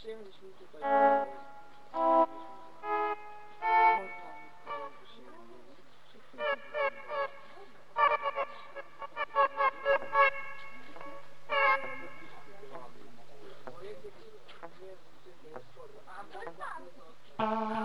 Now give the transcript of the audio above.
przyjemność mi tutaj. Uh...